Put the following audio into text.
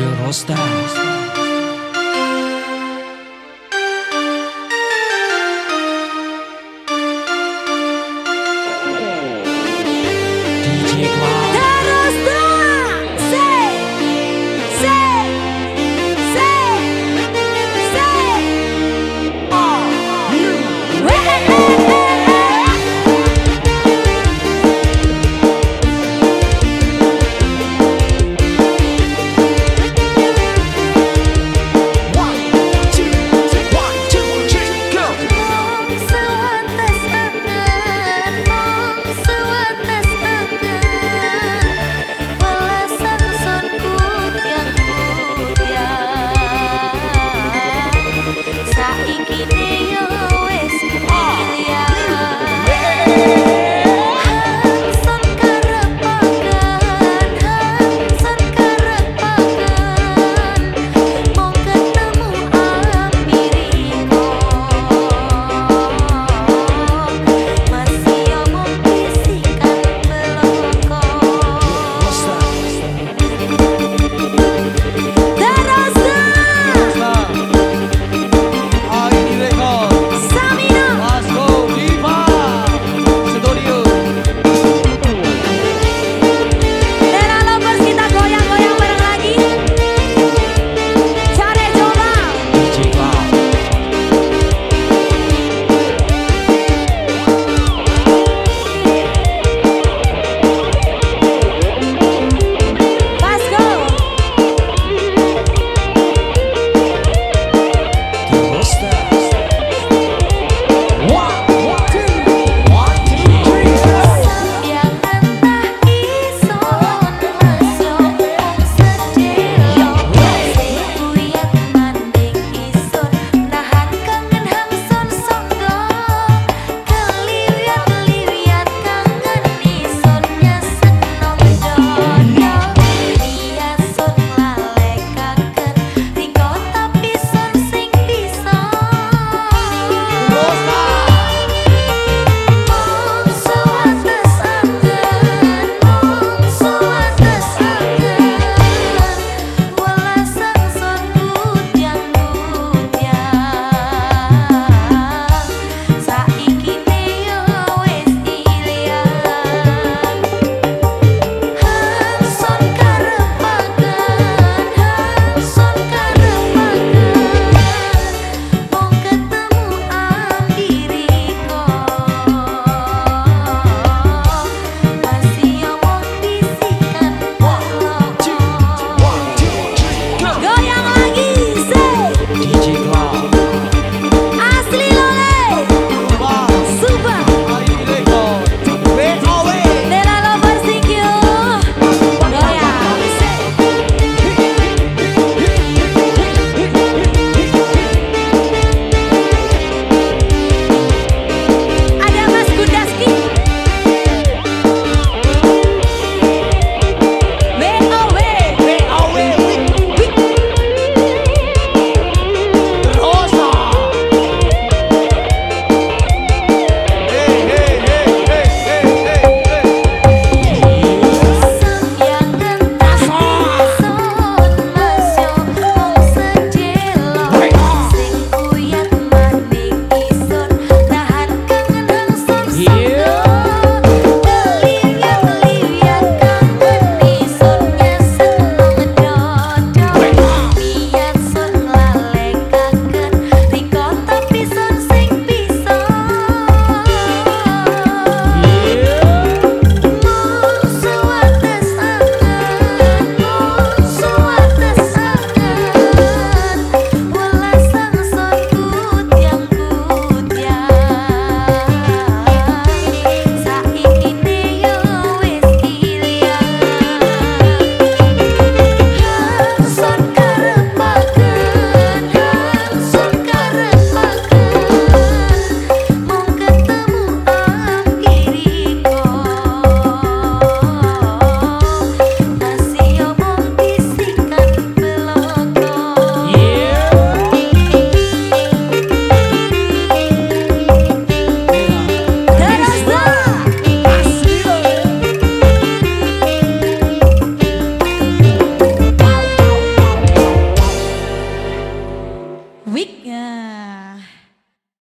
DJ Rosta